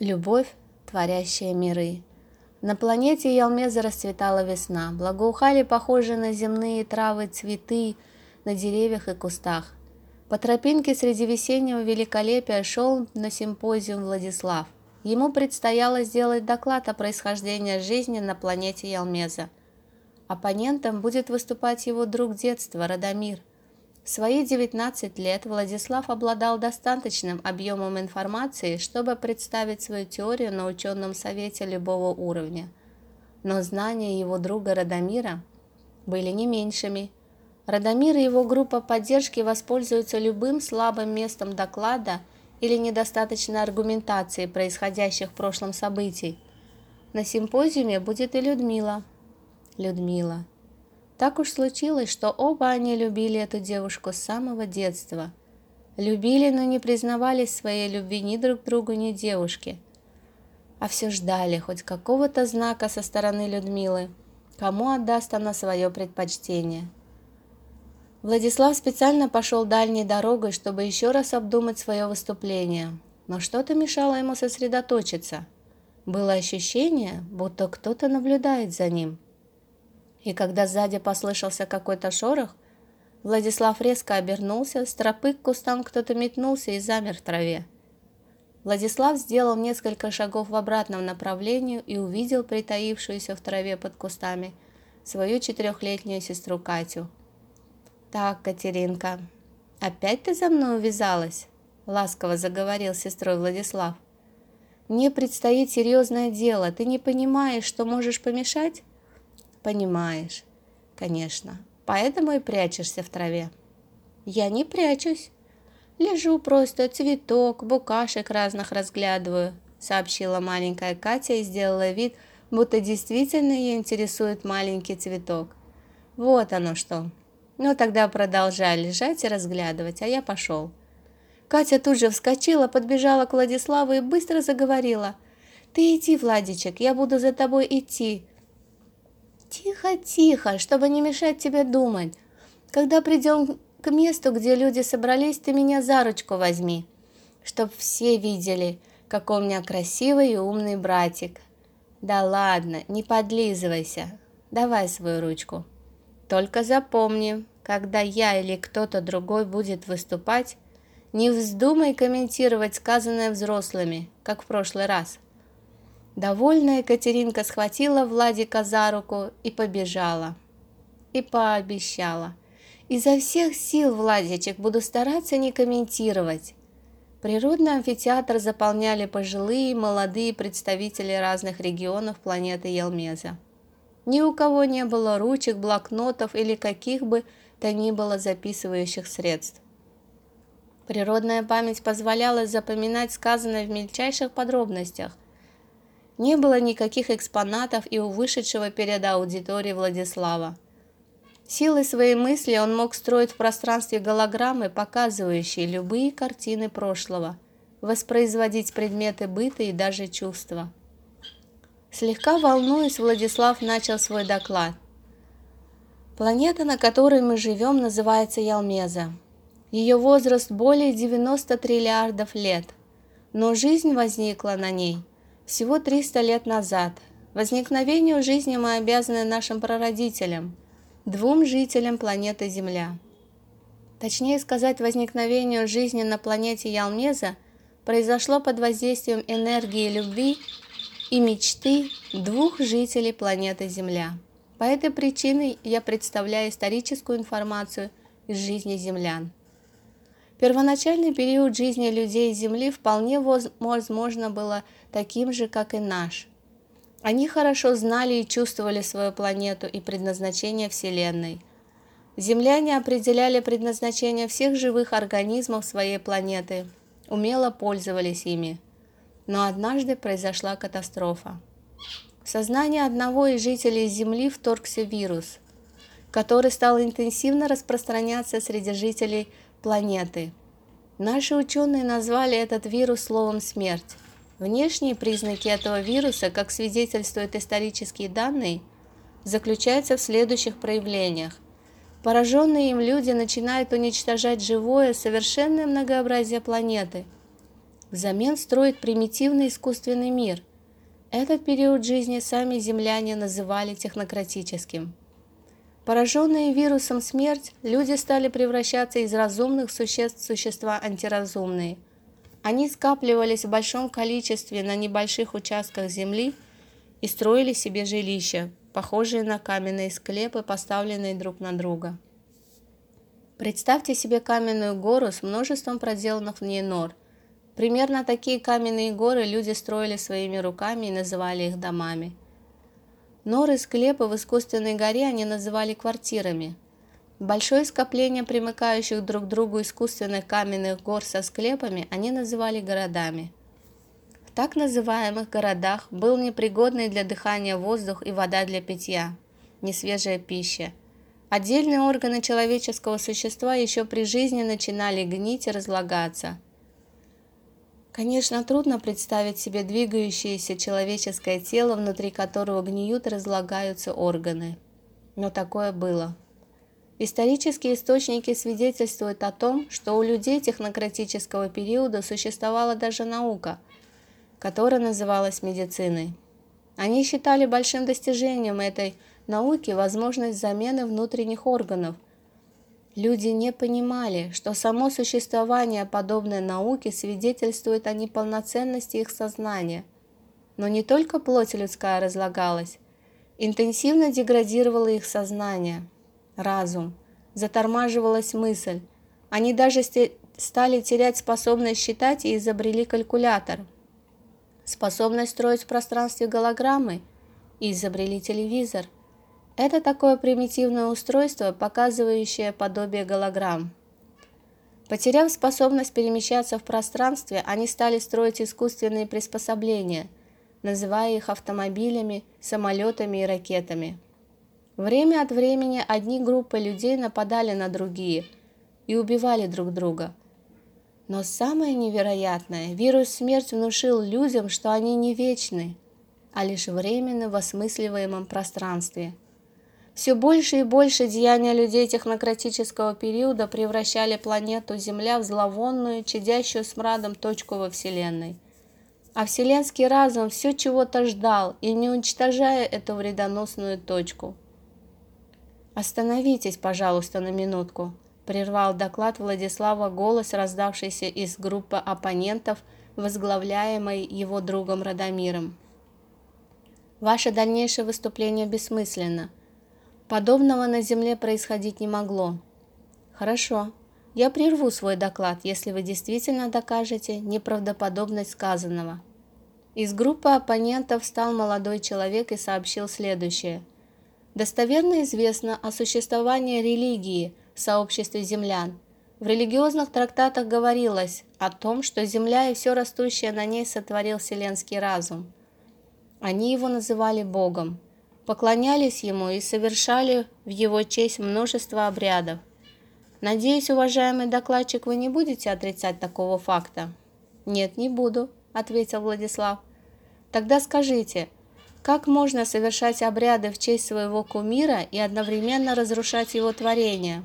Любовь, творящая миры. На планете Ялмеза расцветала весна, благоухали похожие на земные травы цветы на деревьях и кустах. По тропинке среди весеннего великолепия шел на симпозиум Владислав. Ему предстояло сделать доклад о происхождении жизни на планете Ялмеза. Оппонентом будет выступать его друг детства Радомир – в свои 19 лет Владислав обладал достаточным объемом информации, чтобы представить свою теорию на ученом совете любого уровня. Но знания его друга Радомира были не меньшими. Радомир и его группа поддержки воспользуются любым слабым местом доклада или недостаточной аргументации происходящих в прошлом событий. На симпозиуме будет и Людмила. Людмила. Так уж случилось, что оба они любили эту девушку с самого детства. Любили, но не признавались своей любви ни друг другу, ни девушке. А все ждали хоть какого-то знака со стороны Людмилы, кому отдаст она свое предпочтение. Владислав специально пошел дальней дорогой, чтобы еще раз обдумать свое выступление, но что-то мешало ему сосредоточиться. Было ощущение, будто кто-то наблюдает за ним – и когда сзади послышался какой-то шорох, Владислав резко обернулся, с тропы к кустам кто-то метнулся и замер в траве. Владислав сделал несколько шагов в обратном направлении и увидел притаившуюся в траве под кустами свою четырехлетнюю сестру Катю. «Так, Катеринка, опять ты за мной увязалась?» – ласково заговорил с сестрой Владислав. «Мне предстоит серьезное дело. Ты не понимаешь, что можешь помешать?» Понимаешь. Конечно. Поэтому и прячешься в траве. Я не прячусь. Лежу просто, цветок, букашек разных разглядываю, сообщила маленькая Катя и сделала вид, будто действительно ее интересует маленький цветок. Вот оно что. Ну тогда продолжай лежать и разглядывать, а я пошел. Катя тут же вскочила, подбежала к Владиславу и быстро заговорила. «Ты иди, Владичек, я буду за тобой идти. Тихо, тихо, чтобы не мешать тебе думать. Когда придем к месту, где люди собрались, ты меня за ручку возьми, чтоб все видели, какой у меня красивый и умный братик. Да ладно, не подлизывайся. Давай свою ручку. Только запомни, когда я или кто-то другой будет выступать, не вздумай комментировать сказанное взрослыми, как в прошлый раз. Довольная Катеринка схватила Владика за руку и побежала. И пообещала. Изо всех сил, Владичек, буду стараться не комментировать. Природный амфитеатр заполняли пожилые и молодые представители разных регионов планеты Елмеза. Ни у кого не было ручек, блокнотов или каких бы то ни было записывающих средств. Природная память позволяла запоминать сказанное в мельчайших подробностях, не было никаких экспонатов и у вышедшего перед аудиторией Владислава. Силой своей мысли он мог строить в пространстве голограммы, показывающие любые картины прошлого, воспроизводить предметы быта и даже чувства. Слегка волнуясь, Владислав начал свой доклад. Планета, на которой мы живем, называется Ялмеза. Ее возраст более 90 триллиардов лет, но жизнь возникла на ней – всего 300 лет назад. Возникновению жизни мы обязаны нашим прародителям, двум жителям планеты Земля. Точнее сказать, возникновению жизни на планете Ялмеза произошло под воздействием энергии любви и мечты двух жителей планеты Земля. По этой причине я представляю историческую информацию из жизни землян. Первоначальный период жизни людей Земли вполне возможно было таким же, как и наш. Они хорошо знали и чувствовали свою планету и предназначение Вселенной. Земляне определяли предназначение всех живых организмов своей планеты, умело пользовались ими. Но однажды произошла катастрофа. В сознание одного из жителей Земли вторгся вирус, который стал интенсивно распространяться среди жителей планеты. Наши ученые назвали этот вирус словом «смерть». Внешние признаки этого вируса, как свидетельствуют исторические данные, заключаются в следующих проявлениях. Пораженные им люди начинают уничтожать живое, совершенное многообразие планеты. взамен строить примитивный искусственный мир. Этот период жизни сами земляне называли технократическим. Пораженные вирусом смерть, люди стали превращаться из разумных существ в существа антиразумные. Они скапливались в большом количестве на небольших участках земли и строили себе жилища, похожие на каменные склепы, поставленные друг на друга. Представьте себе каменную гору с множеством проделанных в ней нор. Примерно такие каменные горы люди строили своими руками и называли их домами. Норы склепы в искусственной горе они называли квартирами. Большое скопление примыкающих друг к другу искусственных каменных гор со склепами они называли городами. В так называемых городах был непригодный для дыхания воздух и вода для питья, несвежая пища – Отдельные органы человеческого существа еще при жизни начинали гнить и разлагаться. Конечно, трудно представить себе двигающееся человеческое тело, внутри которого гниют и разлагаются органы. Но такое было. Исторические источники свидетельствуют о том, что у людей технократического периода существовала даже наука, которая называлась медициной. Они считали большим достижением этой науки возможность замены внутренних органов. Люди не понимали, что само существование подобной науки свидетельствует о неполноценности их сознания. Но не только плоть людская разлагалась, интенсивно деградировало их сознание, разум, затормаживалась мысль. Они даже стали терять способность считать и изобрели калькулятор, способность строить в пространстве голограммы и изобрели телевизор. Это такое примитивное устройство, показывающее подобие голограмм. Потеряв способность перемещаться в пространстве, они стали строить искусственные приспособления, называя их автомобилями, самолетами и ракетами. Время от времени одни группы людей нападали на другие и убивали друг друга. Но самое невероятное, вирус смерть внушил людям, что они не вечны, а лишь временно в осмысливаемом пространстве – все больше и больше деяния людей технократического периода превращали планету Земля в зловонную, чадящую смрадом точку во Вселенной. А вселенский разум все чего-то ждал и не уничтожая эту вредоносную точку. «Остановитесь, пожалуйста, на минутку», – прервал доклад Владислава голос, раздавшийся из группы оппонентов, возглавляемой его другом Радомиром. «Ваше дальнейшее выступление бессмысленно – Подобного на Земле происходить не могло. Хорошо, я прерву свой доклад, если вы действительно докажете неправдоподобность сказанного. Из группы оппонентов встал молодой человек и сообщил следующее. Достоверно известно о существовании религии в сообществе землян. В религиозных трактатах говорилось о том, что Земля и все растущее на ней сотворил вселенский разум. Они его называли Богом поклонялись ему и совершали в его честь множество обрядов. Надеюсь, уважаемый докладчик, вы не будете отрицать такого факта? Нет, не буду, ответил Владислав. Тогда скажите, как можно совершать обряды в честь своего кумира и одновременно разрушать его творение?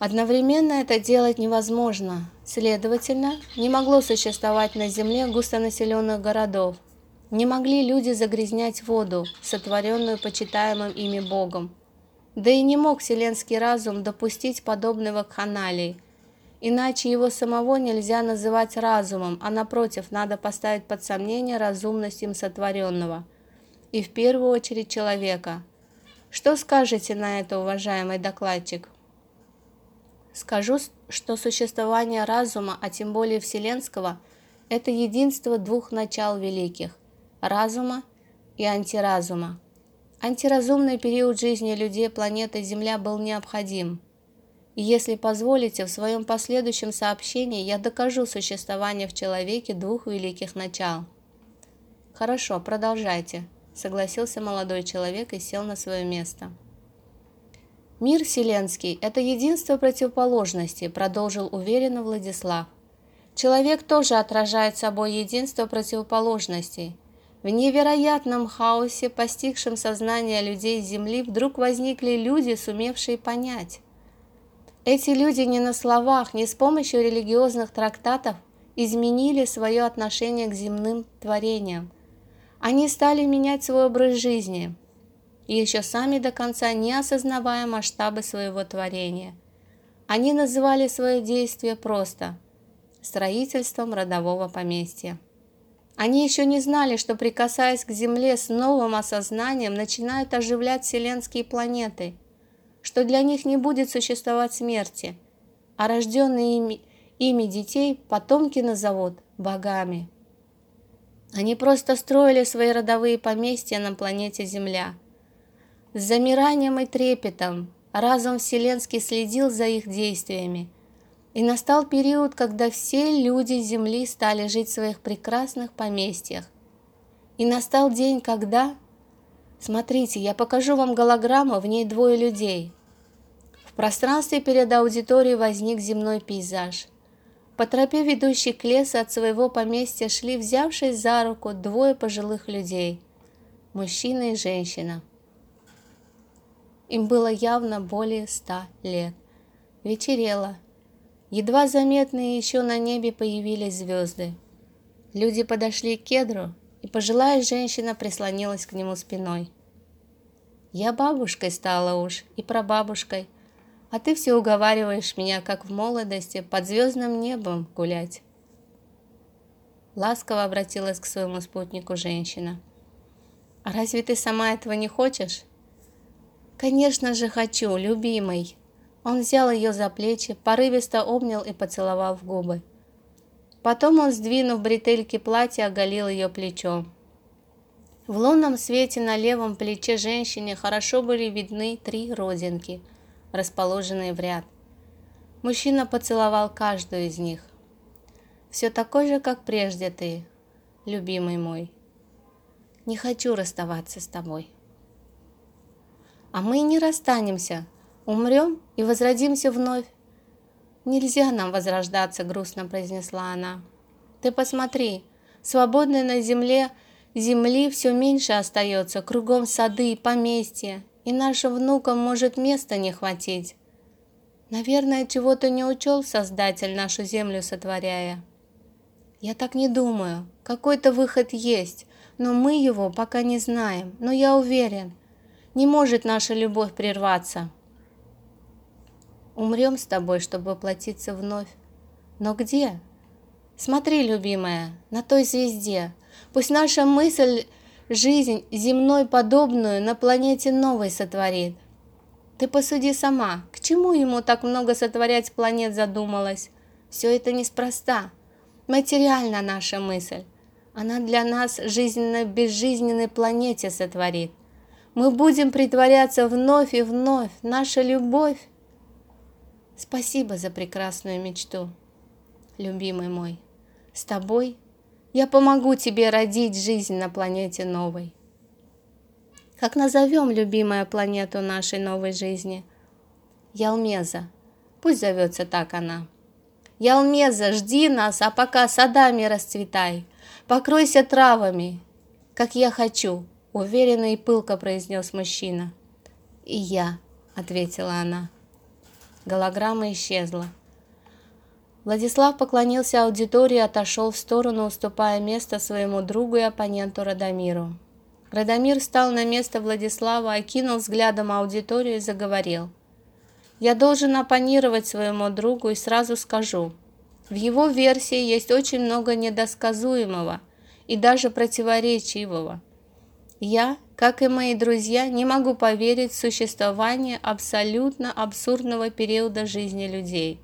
Одновременно это делать невозможно. Следовательно, не могло существовать на Земле густонаселенных городов, не могли люди загрязнять воду, сотворенную почитаемым ими Богом. Да и не мог вселенский разум допустить подобного вакханалии. Иначе его самого нельзя называть разумом, а напротив, надо поставить под сомнение разумность им сотворенного. И в первую очередь человека. Что скажете на это, уважаемый докладчик? Скажу, что существование разума, а тем более вселенского, это единство двух начал великих разума и антиразума. Антиразумный период жизни людей планеты Земля был необходим. Если позволите, в своем последующем сообщении я докажу существование в человеке двух великих начал. Хорошо, продолжайте, согласился молодой человек и сел на свое место. Мир вселенский – это единство противоположностей, продолжил уверенно Владислав. Человек тоже отражает собой единство противоположностей – в невероятном хаосе, постигшем сознание людей Земли, вдруг возникли люди, сумевшие понять. Эти люди не на словах, не с помощью религиозных трактатов изменили свое отношение к земным творениям. Они стали менять свой образ жизни, еще сами до конца не осознавая масштабы своего творения. Они называли свое действие просто строительством родового поместья. Они еще не знали, что прикасаясь к Земле с новым осознанием, начинают оживлять вселенские планеты, что для них не будет существовать смерти, а рожденные ими, ими детей потомки назовут богами. Они просто строили свои родовые поместья на планете Земля. С замиранием и трепетом разум вселенский следил за их действиями – и настал период, когда все люди Земли стали жить в своих прекрасных поместьях. И настал день, когда... Смотрите, я покажу вам голограмму, в ней двое людей. В пространстве перед аудиторией возник земной пейзаж. По тропе, ведущей к лесу от своего поместья, шли, взявшись за руку, двое пожилых людей. Мужчина и женщина. Им было явно более ста лет. Вечерело, Едва заметные еще на небе появились звезды. Люди подошли к кедру, пожилая женщина прислонилась к нему спиной. «Я бабушкой стала уж, и прабабушкой, а ты все уговариваешь меня, как в молодости, под звездным небом гулять». Ласково обратилась к своему спутнику женщина. «А разве ты сама этого не хочешь?» «Конечно же хочу, любимый», он взял ее за плечи, порывисто обнял и поцеловал в губы. Потом он, сдвинув бретельки платья, оголил ее плечо. В лунном свете на левом плече женщины хорошо были видны три родинки, расположенные в ряд. Мужчина поцеловал каждую из них. «Все такой же, как прежде ты, любимый мой. Не хочу расставаться с тобой». «А мы не расстанемся», Умрем и возродимся вновь. Нельзя нам возрождаться, грустно произнесла она. Ты посмотри, свободной на земле земли все меньше остается, кругом сады и поместья, и нашим внукам может места не хватить. Наверное, чего-то не учел Создатель нашу землю сотворяя. Я так не думаю. Какой-то выход есть, но мы его пока не знаем. Но я уверен, не может наша любовь прерваться. Умрем с тобой, чтобы воплотиться вновь. Но где? Смотри, любимая, на той звезде. Пусть наша мысль жизнь земной подобную на планете новой сотворит. Ты посуди сама, к чему ему так много сотворять планет задумалась? Все это неспроста. Материальна наша мысль. Она для нас жизненно-безжизненной планете сотворит. Мы будем притворяться вновь и вновь. Наша любовь Спасибо за прекрасную мечту, любимый мой. С тобой я помогу тебе родить жизнь на планете новой. Как назовем любимая планету нашей новой жизни? Ялмеза. Пусть зовется так она. Ялмеза, жди нас, а пока садами расцветай. Покройся травами, как я хочу, уверенно и пылко произнес мужчина. И я, ответила она. Голограмма исчезла. Владислав поклонился аудитории и отошел в сторону, уступая место своему другу и оппоненту Радомиру. Радомир встал на место Владислава, окинул взглядом аудиторию и заговорил. «Я должен оппонировать своему другу и сразу скажу. В его версии есть очень много недосказуемого и даже противоречивого. Я, как и мои друзья, не могу поверить в существование абсолютно абсурдного периода жизни людей.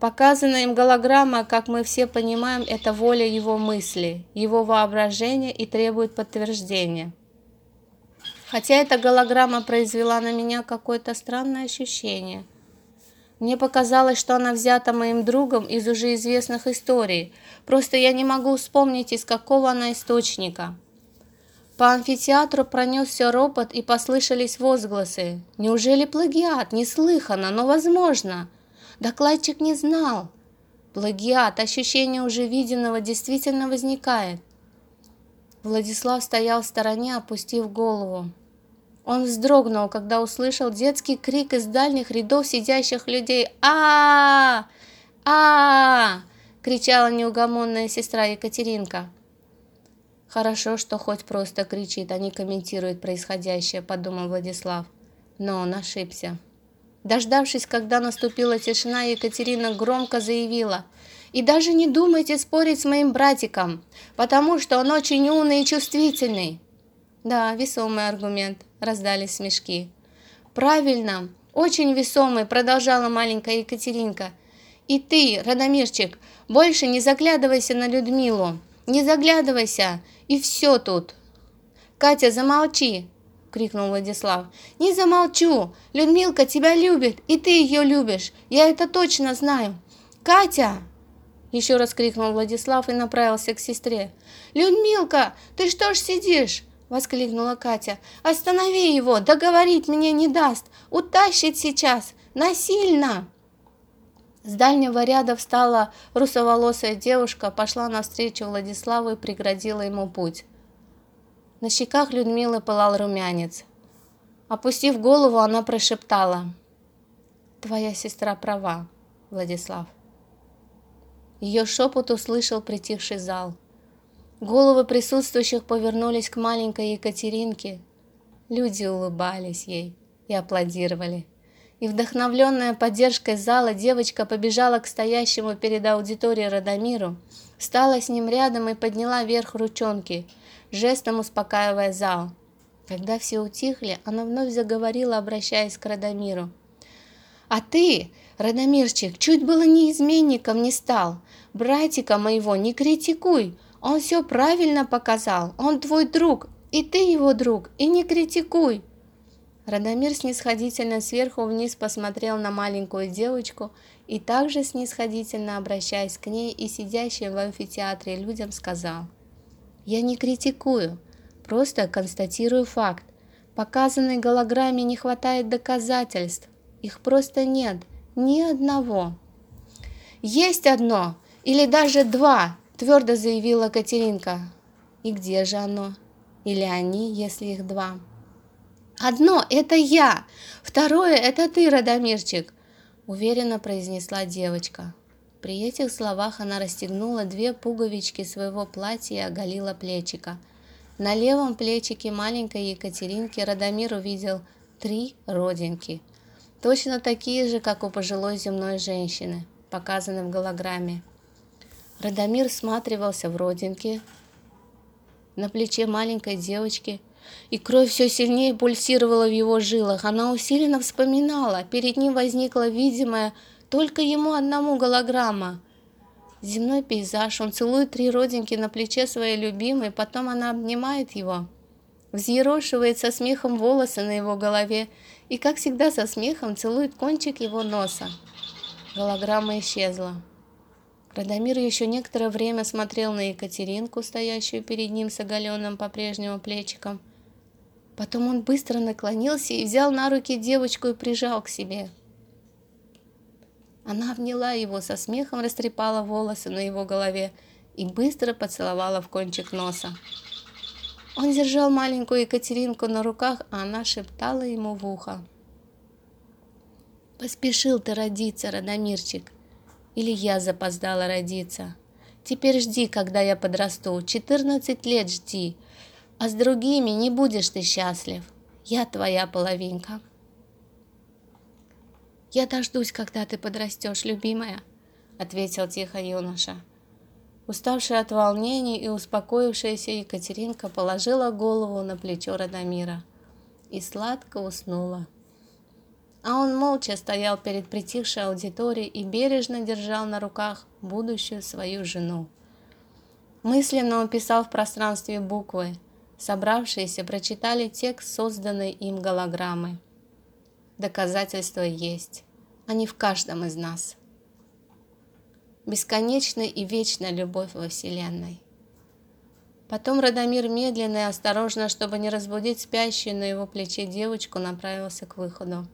Показанная им голограмма, как мы все понимаем, это воля его мысли, его воображения и требует подтверждения. Хотя эта голограмма произвела на меня какое-то странное ощущение. Мне показалось, что она взята моим другом из уже известных историй, просто я не могу вспомнить, из какого она источника. По амфитеатру пронесся ропот и послышались возгласы. Неужели плагиат? Неслыханно, но возможно. Докладчик не знал. Плагиат, ощущение уже виденного действительно возникает. Владислав стоял в стороне, опустив голову. Он вздрогнул, когда услышал детский крик из дальних рядов сидящих людей. а а, -а! кричала неугомонная сестра Екатеринка. Хорошо, что хоть просто кричит, а не комментирует происходящее, подумал Владислав. Но он ошибся. Дождавшись, когда наступила тишина, Екатерина громко заявила – и даже не думайте спорить с моим братиком, потому что он очень умный и чувствительный. Да, весомый аргумент, раздались смешки. Правильно, очень весомый, продолжала маленькая Екатеринка. И ты, Радомирчик, больше не заглядывайся на Людмилу. Не заглядывайся, и все тут. Катя, замолчи, крикнул Владислав. Не замолчу. Людмилка тебя любит, и ты ее любишь. Я это точно знаю. Катя! Еще раз крикнул Владислав и направился к сестре. «Людмилка, ты что ж сидишь?» – воскликнула Катя. «Останови его, договорить мне не даст, утащит сейчас, насильно!» С дальнего ряда встала русоволосая девушка, пошла навстречу Владиславу и преградила ему путь. На щеках Людмилы пылал румянец. Опустив голову, она прошептала. «Твоя сестра права, Владислав». Ее шепот услышал притихший зал. Головы присутствующих повернулись к маленькой Екатеринке. Люди улыбались ей и аплодировали. И вдохновленная поддержкой зала девочка побежала к стоящему перед аудиторией Радомиру, встала с ним рядом и подняла вверх ручонки, жестом успокаивая зал. Когда все утихли, она вновь заговорила, обращаясь к Радомиру. «А ты, Радомирчик, чуть было не изменником не стал. Братика моего не критикуй, он все правильно показал, он твой друг, и ты его друг, и не критикуй. Радомир снисходительно сверху вниз посмотрел на маленькую девочку и также снисходительно обращаясь к ней и сидящим в амфитеатре людям сказал «Я не критикую, просто констатирую факт. Показанной голограмме не хватает доказательств, их просто нет, ни одного». «Есть одно!» Или даже два, твердо заявила Катеринка. И где же оно? Или они, если их два? Одно – это я, второе – это ты, Радомирчик, уверенно произнесла девочка. При этих словах она расстегнула две пуговички своего платья и оголила плечика. На левом плечике маленькой Екатеринки Радомир увидел три родинки, точно такие же, как у пожилой земной женщины, показанной в голограмме. Радомир всматривался в родинки на плече маленькой девочки, и кровь все сильнее пульсировала в его жилах. Она усиленно вспоминала. Перед ним возникла видимая только ему одному голограмма. Земной пейзаж, он целует три родинки на плече своей любимой, потом она обнимает его, взъерошивает со смехом волосы на его голове и, как всегда, со смехом целует кончик его носа. Голограмма исчезла. Радомир еще некоторое время смотрел на Екатеринку, стоящую перед ним с оголенным по-прежнему плечиком. Потом он быстро наклонился и взял на руки девочку и прижал к себе. Она обняла его, со смехом растрепала волосы на его голове и быстро поцеловала в кончик носа. Он держал маленькую Екатеринку на руках, а она шептала ему в ухо. «Поспешил ты родиться, Радомирчик. Или я запоздала родиться? Теперь жди, когда я подрасту. 14 лет жди. А с другими не будешь ты счастлив. Я твоя половинка. Я дождусь, когда ты подрастешь, любимая, ответил тихо юноша. Уставшая от волнений и успокоившаяся Екатеринка положила голову на плечо Радомира и сладко уснула а он молча стоял перед притихшей аудиторией и бережно держал на руках будущую свою жену. Мысленно он писал в пространстве буквы. Собравшиеся прочитали текст созданной им голограммы. Доказательства есть. Они в каждом из нас. Бесконечная и вечная любовь во Вселенной. Потом Радомир медленно и осторожно, чтобы не разбудить спящую на его плече девочку, направился к выходу.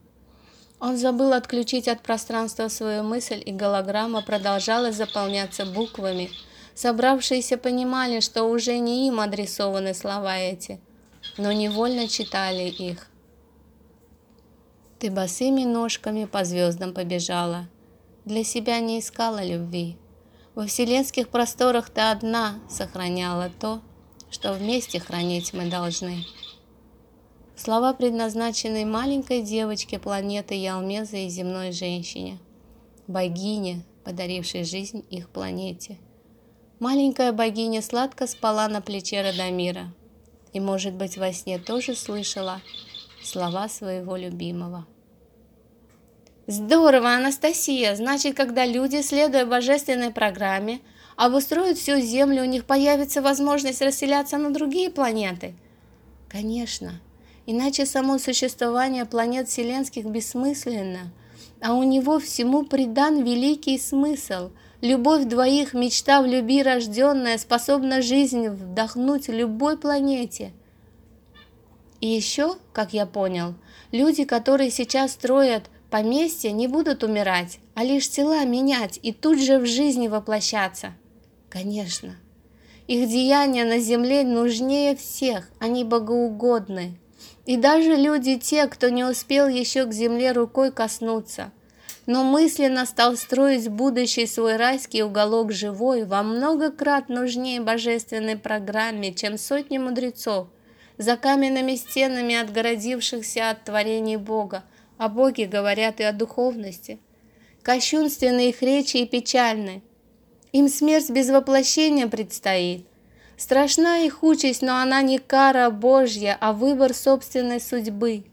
Он забыл отключить от пространства свою мысль, и голограмма продолжала заполняться буквами. Собравшиеся понимали, что уже не им адресованы слова эти, но невольно читали их. Ты босыми ножками по звездам побежала, для себя не искала любви. Во вселенских просторах ты одна сохраняла то, что вместе хранить мы должны. Слова предназначены маленькой девочке планеты Ялмеза и земной женщине, богине, подарившей жизнь их планете. Маленькая богиня сладко спала на плече Радомира и, может быть, во сне тоже слышала слова своего любимого. Здорово, Анастасия! Значит, когда люди, следуя божественной программе, обустроят всю Землю, у них появится возможность расселяться на другие планеты? Конечно. Иначе само существование планет вселенских бессмысленно, а у него всему придан великий смысл. Любовь двоих, мечта в любви рожденная, способна жизнь вдохнуть любой планете. И еще, как я понял, люди, которые сейчас строят Поместья не будут умирать, а лишь тела менять и тут же в жизни воплощаться. Конечно, их деяния на земле нужнее всех, они богоугодны. И даже люди те, кто не успел еще к земле рукой коснуться, но мысленно стал строить будущий свой райский уголок живой, во много крат нужнее божественной программе, чем сотни мудрецов, за каменными стенами отгородившихся от творений Бога, о Боге говорят и о духовности. Кощунственны их речи и печальны. Им смерть без воплощения предстоит. Страшна их участь, но она не кара Божья, а выбор собственной судьбы.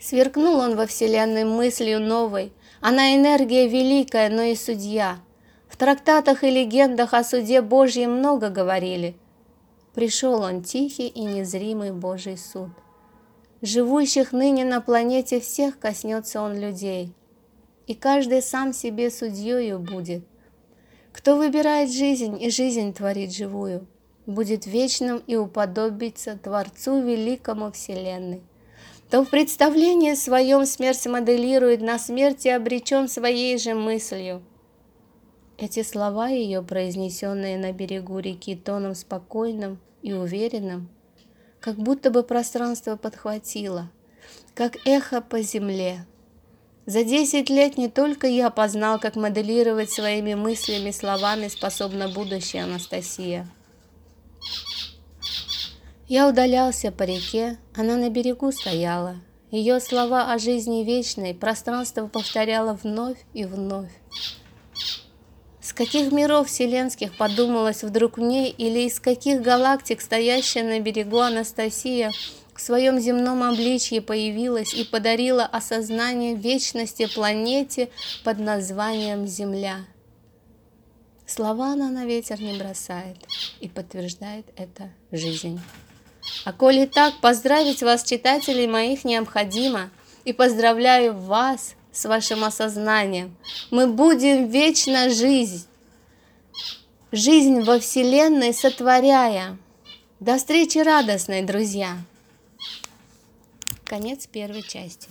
Сверкнул он во вселенной мыслью новой. Она энергия великая, но и судья. В трактатах и легендах о суде Божьем много говорили. Пришел он тихий и незримый Божий суд. Живущих ныне на планете всех коснется он людей, и каждый сам себе судьею будет. Кто выбирает жизнь и жизнь творит живую, будет вечным и уподобиться Творцу Великому Вселенной. То в представлении своем смерть моделирует, на смерти обречен своей же мыслью. Эти слова ее, произнесенные на берегу реки тоном спокойным и уверенным, как будто бы пространство подхватило, как эхо по земле. За десять лет не только я познал, как моделировать своими мыслями, словами способна будущая Анастасия. Я удалялся по реке, она на берегу стояла. Ее слова о жизни вечной пространство повторяло вновь и вновь. С каких миров вселенских подумалось вдруг мне, или из каких галактик, стоящая на берегу Анастасия, в своем земном обличье появилась и подарила осознание вечности планете под названием Земля. Слова она на ветер не бросает и подтверждает это жизнь. А коли так, поздравить вас, читателей моих, необходимо, и поздравляю вас с вашим осознанием. Мы будем вечно жизнь, жизнь во Вселенной сотворяя. До встречи радостной, друзья! Конец первой части.